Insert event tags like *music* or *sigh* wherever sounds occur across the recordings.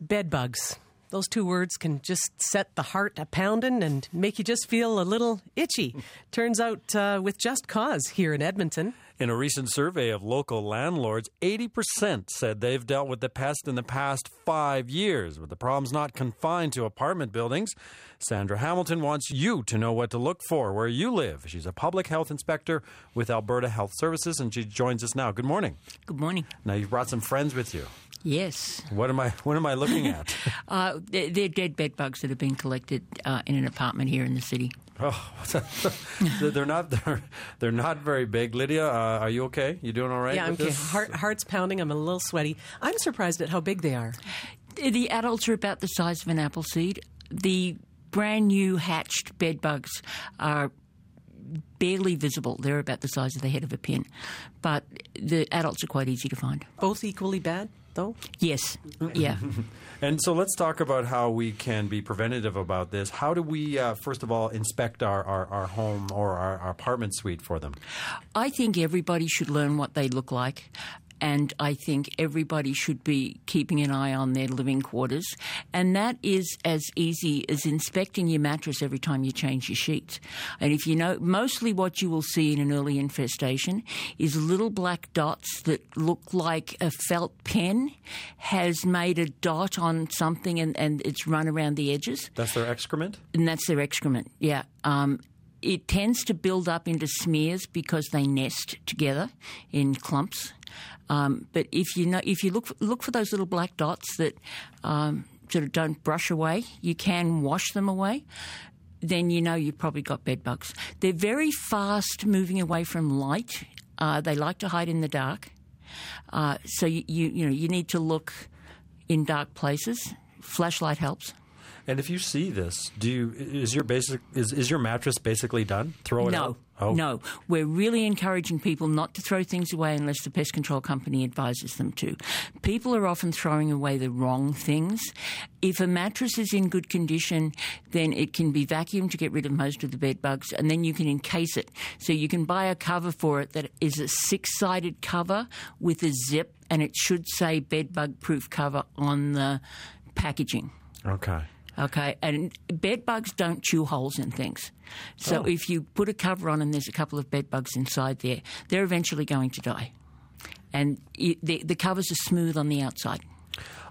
Bed bugs. Those two words can just set the heart a pounding and make you just feel a little itchy. *laughs* Turns out uh, with just cause here in Edmonton. In a recent survey of local landlords, 80% said they've dealt with the pest in the past five years. But the problem's not confined to apartment buildings. Sandra Hamilton wants you to know what to look for where you live. She's a public health inspector with Alberta Health Services, and she joins us now. Good morning. Good morning. Now, you've brought some friends with you. Yes. What am I? What am I looking at? *laughs* uh, they're, dead bed bugs that have been collected uh, in an apartment here in the city. Oh, *laughs* they're not they're, they're not very big. Lydia, uh, are you okay? You doing all right? Yeah, I'm okay. Heart, heart's pounding. I'm a little sweaty. I'm surprised at how big they are. The adults are about the size of an apple seed. The brand new hatched bed bugs are barely visible. They're about the size of the head of a pin, but the adults are quite easy to find. Both equally bad though? Yes. Yeah. *laughs* and so let's talk about how we can be preventative about this. How do we, uh, first of all, inspect our, our, our home or our, our apartment suite for them? I think everybody should learn what they look like and I think everybody should be keeping an eye on their living quarters. And that is as easy as inspecting your mattress every time you change your sheets. And if you know, mostly what you will see in an early infestation is little black dots that look like a felt pen has made a dot on something and, and it's run around the edges. That's their excrement? And that's their excrement, yeah. Um, it tends to build up into smears because they nest together in clumps. Um, but if you know, if you look look for those little black dots that um, sort of don't brush away, you can wash them away. Then you know you've probably got bed bugs. They're very fast moving away from light. Uh, they like to hide in the dark. Uh, so you, you you know you need to look in dark places. Flashlight helps. And if you see this, do you is your basic is, is your mattress basically done? Throw it no, out. Oh. No, we're really encouraging people not to throw things away unless the pest control company advises them to. People are often throwing away the wrong things. If a mattress is in good condition, then it can be vacuumed to get rid of most of the bed bugs, and then you can encase it. So you can buy a cover for it that is a six-sided cover with a zip, and it should say bed bug proof cover on the packaging. Okay. Okay, and bed bugs don't chew holes in things. So oh. if you put a cover on and there's a couple of bed bugs inside there, they're eventually going to die. And it, the, the covers are smooth on the outside.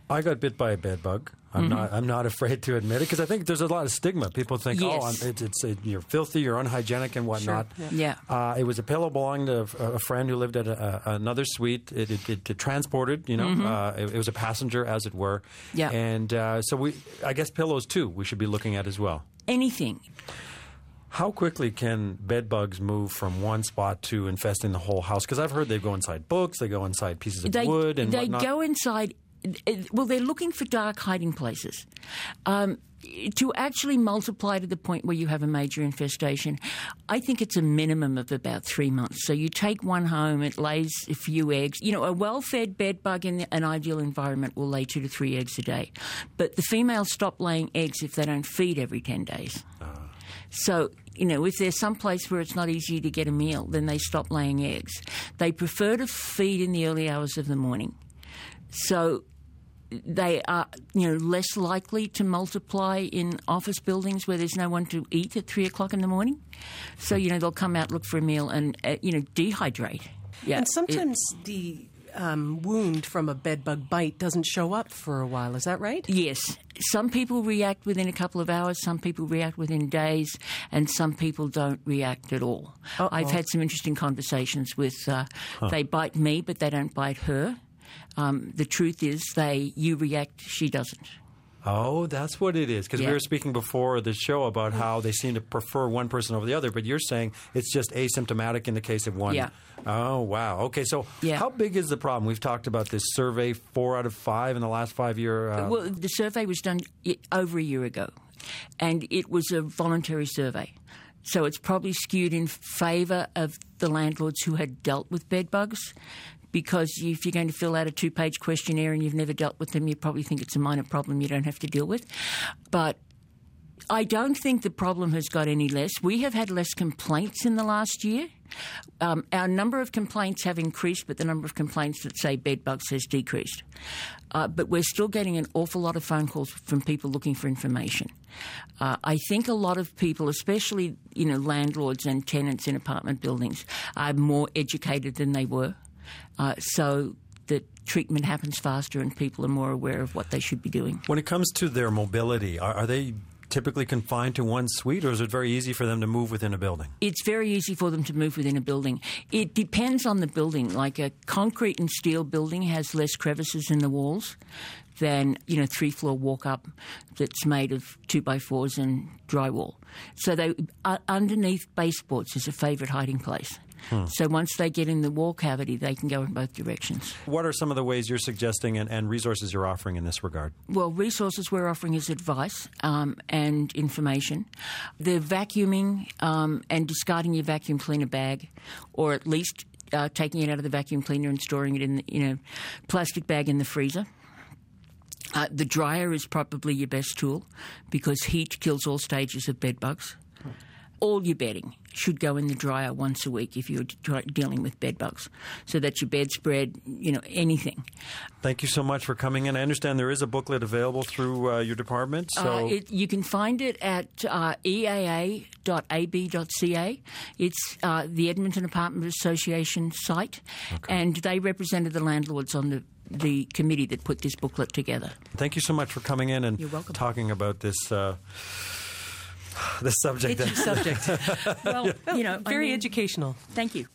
I got bit by a bed bug. I'm mm-hmm. not. I'm not afraid to admit it because I think there's a lot of stigma. People think, yes. "Oh, it's, it's it, you're filthy, you're unhygienic, and whatnot." Sure. Yeah. Uh, it was a pillow belonging to a, a friend who lived at a, a, another suite. It, it, it, transported, you know, mm-hmm. uh, it, was a passenger, as it were. Yeah. And uh, so we, I guess, pillows too. We should be looking at as well. Anything. How quickly can bed bugs move from one spot to infesting the whole house? Because I've heard they go inside books, they go inside pieces of they, wood, and they whatnot. go inside well, they're looking for dark hiding places. Um, to actually multiply to the point where you have a major infestation, I think it's a minimum of about three months. So you take one home, it lays a few eggs. You know, a well fed bed bug in an ideal environment will lay two to three eggs a day. But the females stop laying eggs if they don't feed every 10 days. Uh. So, you know, if there's some place where it's not easy to get a meal, then they stop laying eggs. They prefer to feed in the early hours of the morning. So they are you know less likely to multiply in office buildings where there's no one to eat at three o'clock in the morning. So you know they'll come out look for a meal and uh, you know dehydrate. Yeah, and sometimes it, the um, wound from a bedbug bite doesn't show up for a while. Is that right? Yes. Some people react within a couple of hours, some people react within days, and some people don't react at all. Uh-oh. I've had some interesting conversations with uh, huh. they bite me, but they don't bite her. Um, the truth is, they you react, she doesn't. Oh, that's what it is. Because yeah. we were speaking before the show about how they seem to prefer one person over the other, but you're saying it's just asymptomatic in the case of one. Yeah. Oh, wow. Okay, so yeah. how big is the problem? We've talked about this survey, four out of five in the last five year. Uh, well, the survey was done over a year ago, and it was a voluntary survey. So it's probably skewed in favour of the landlords who had dealt with bed bugs because if you're going to fill out a two page questionnaire and you've never dealt with them, you probably think it's a minor problem you don't have to deal with. But I don't think the problem has got any less. We have had less complaints in the last year. Um, our number of complaints have increased, but the number of complaints that say bed bugs has decreased. Uh, but we're still getting an awful lot of phone calls from people looking for information. Uh, I think a lot of people, especially you know landlords and tenants in apartment buildings, are more educated than they were. Uh, so that treatment happens faster and people are more aware of what they should be doing. When it comes to their mobility, are, are they typically confined to one suite, or is it very easy for them to move within a building? It's very easy for them to move within a building. It depends on the building. Like a concrete and steel building has less crevices in the walls than you know three floor walk up that's made of two by fours and drywall. So they uh, underneath baseboards is a favourite hiding place. Hmm. So once they get in the wall cavity, they can go in both directions. What are some of the ways you're suggesting and, and resources you're offering in this regard? Well, resources we're offering is advice um, and information. The vacuuming um, and discarding your vacuum cleaner bag, or at least uh, taking it out of the vacuum cleaner and storing it in the, you know plastic bag in the freezer. Uh, the dryer is probably your best tool because heat kills all stages of bed bugs all your bedding should go in the dryer once a week if you're dealing with bed bugs, so that your bedspread, you know, anything. Thank you so much for coming in. I understand there is a booklet available through uh, your department. So uh, it, you can find it at uh, eaa.ab.ca. It's uh, the Edmonton Apartment Association site, okay. and they represented the landlords on the the committee that put this booklet together. Thank you so much for coming in and talking about this uh, the subject. It's subject. *laughs* well, you know, very I mean, educational. Thank you.